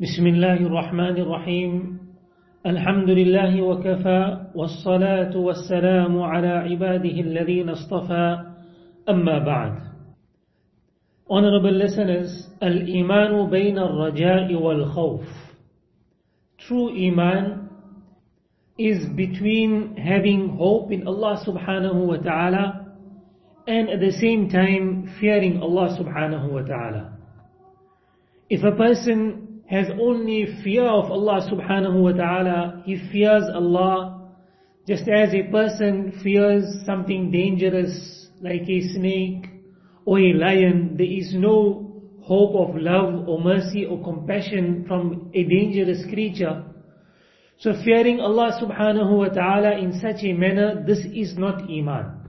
بسم الله الرحمن الرحيم الحمد لله وكفى والصلاة والسلام على عباده الذين اصطفى أما بعد Honorable listeners, Al-Imanu bayna al-raja'i wal-khawf. True Iman is between having hope in Allah subhanahu wa ta'ala and at the same time fearing Allah subhanahu wa ta'ala. If a person has only fear of Allah subhanahu wa ta'ala, he fears Allah just as a person fears something dangerous like a snake or a lion, there is no hope of love or mercy or compassion from a dangerous creature. So fearing Allah subhanahu wa ta'ala in such a manner, this is not Iman.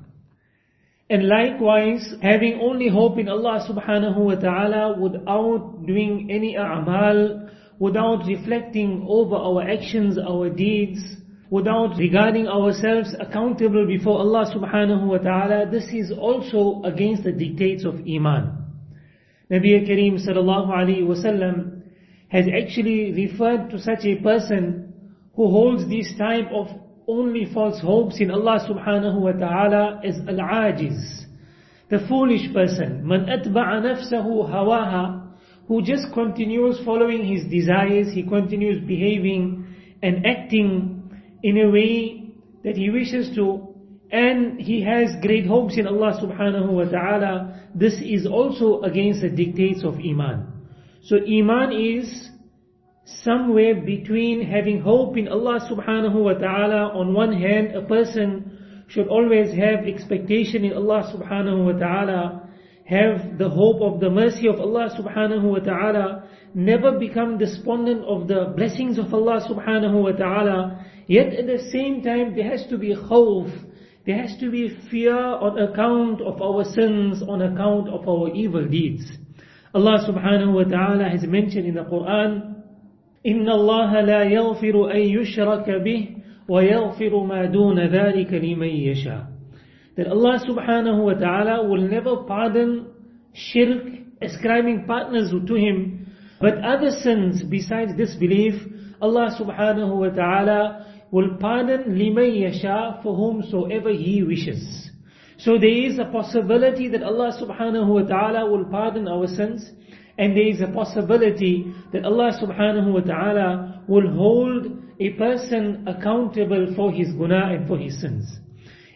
And likewise, having only hope in Allah subhanahu wa ta'ala without doing any a'mal, without reflecting over our actions, our deeds, without regarding ourselves accountable before Allah subhanahu wa ta'ala, this is also against the dictates of Iman. Nabi Kareem sallallahu alayhi wasallam has actually referred to such a person who holds this type of only false hopes in Allah subhanahu wa ta'ala is al-ajiz. The foolish person, man atba'a nafsahu hawaha, who just continues following his desires, he continues behaving and acting in a way that he wishes to, and he has great hopes in Allah subhanahu wa ta'ala, this is also against the dictates of Iman. So Iman is somewhere between having hope in Allah subhanahu wa ta'ala. On one hand, a person should always have expectation in Allah subhanahu wa ta'ala, have the hope of the mercy of Allah subhanahu wa ta'ala, never become despondent of the blessings of Allah subhanahu wa ta'ala, yet at the same time there has to be khawf, there has to be fear on account of our sins, on account of our evil deeds. Allah subhanahu wa ta'ala has mentioned in the Quran, إن الله لا يغفر أن يشرك به ويغفر ما دون ذلك لمن يشاء that Allah subhanahu wa ta'ala will never pardon shirk, ascribing partners to Him, but other sins besides disbelief, Allah subhanahu wa ta'ala will pardon liman yasha for whomsoever He wishes. So there is a possibility that Allah subhanahu wa ta'ala will pardon our sins, and there is a possibility that Allah subhanahu wa ta'ala will hold a person accountable for his guna and for his sins.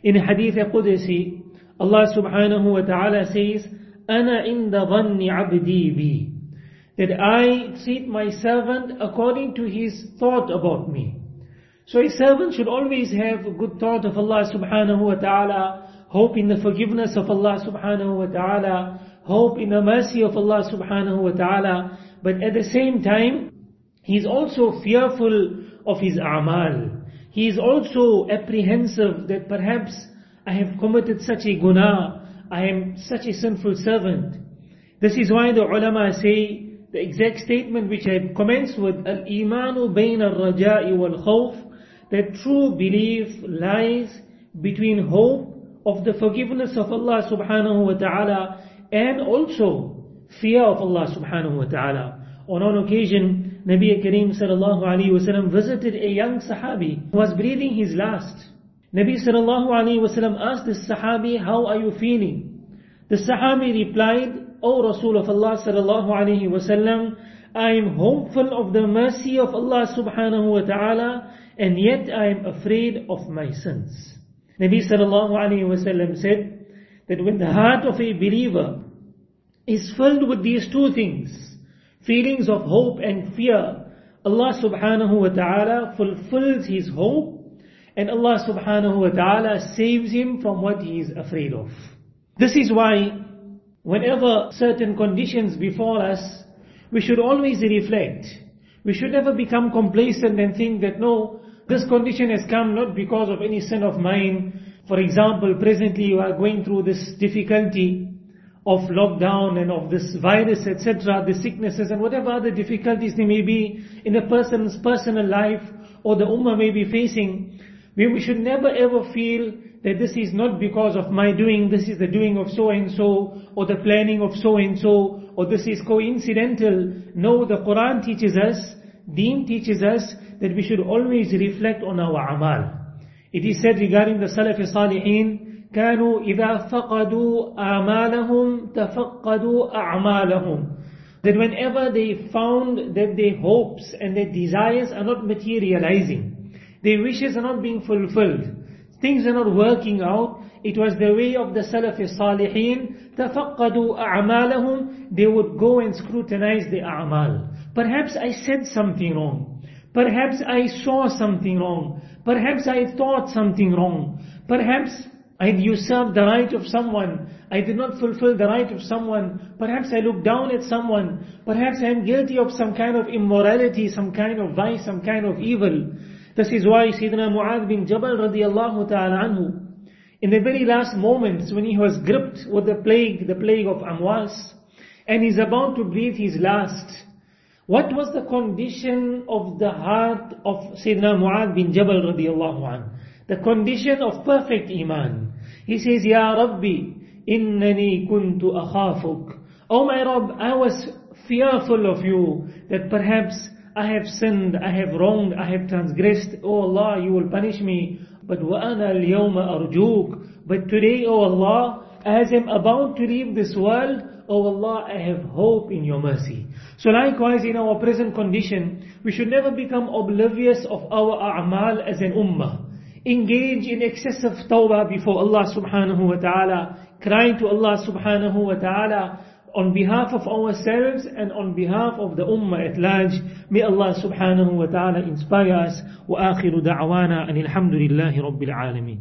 In Hadith Qudsi, Allah subhanahu wa ta'ala says, أَنَا عِنْدَ ظَنِّ عَبْدِي بِي That I treat my servant according to his thought about me. So a servant should always have a good thought of Allah subhanahu wa ta'ala, hope in the forgiveness of Allah subhanahu wa ta'ala, hope in the mercy of Allah subhanahu wa ta'ala, but at the same time, he is also fearful of his a'mal. He is also apprehensive that perhaps I have committed such a guna, I am such a sinful servant. This is why the ulama say, the exact statement which I commenced with, Al-imanu bayna al-raja'i wal-khawf, that true belief lies between hope of the forgiveness of Allah subhanahu wa ta'ala and also fear of Allah subhanahu wa ta'ala. On one occasion, Nabi Kareem sallallahu alayhi wasallam visited a young sahabi who was breathing his last. Nabi sallallahu alayhi wasallam asked this sahabi, how are you feeling? The sahabi replied, O Rasul of Allah sallallahu alayhi wasallam, I am hopeful of the mercy of Allah subhanahu wa ta'ala and yet I am afraid of my sins. Nabi sallallahu alayhi wasallam said that when the heart of a believer is filled with these two things, feelings of hope and fear, Allah subhanahu wa ta'ala fulfills his hope and Allah subhanahu wa ta'ala saves him from what he is afraid of. This is why whenever certain conditions befall us, we should always reflect. We should never become complacent and think that no, this condition has come not because of any sin of mine. For example, presently you are going through this difficulty of lockdown and of this virus, etc., the sicknesses and whatever other difficulties there may be in a person's personal life or the ummah may be facing, we should never ever feel that this is not because of my doing, this is the doing of so and so, or the planning of so and so, or this is coincidental. No, the Quran teaches us, Deen teaches us that we should always reflect on our amal. It is said regarding the Salaf Salihin, كانوا إذا فقدوا آمالهم تفقدوا أعمالهم that whenever they found that their hopes and their desires are not materializing, their wishes are not being fulfilled, things are not working out, it was the way of the Salaf Salihin, تَفَقَّدُوا أَعْمَالَهُمْ They would go and scrutinize the a'mal. Perhaps I said something wrong. Perhaps I saw something wrong. Perhaps I thought something wrong. Perhaps I usurped the right of someone. I did not fulfill the right of someone. Perhaps I looked down at someone. Perhaps I am guilty of some kind of immorality, some kind of vice, some kind of evil. This is why Sayyidina Mu'adh bin Jabal radiallahu ta'ala anhu, in the very last moments when he was gripped with the plague, the plague of Amwas, and he's about to breathe his last, what was the condition of the heart of Sayyidina Mu'adh bin Jabal radiallahu anhu? The condition of perfect iman. He says, Ya Rabbi, innani kuntu akhafuk. Oh my Rabb, I was fearful of you that perhaps I have sinned, I have wronged, I have transgressed. Oh Allah, you will punish me. But وَأَنَا الْيَوْمَ أَرْجُوكَ But today, oh Allah, as I'm about to leave this world, oh Allah, I have hope in your mercy. So likewise, in our present condition, we should never become oblivious of our a'mal as an ummah. Engage in excessive tawbah before Allah subhanahu wa ta'ala, crying to Allah subhanahu wa ta'ala, on behalf of ourselves and on behalf of the Ummah at large. May Allah subhanahu wa ta'ala inspire us. وآخر دعوانا أن الحمد لله رب العالمين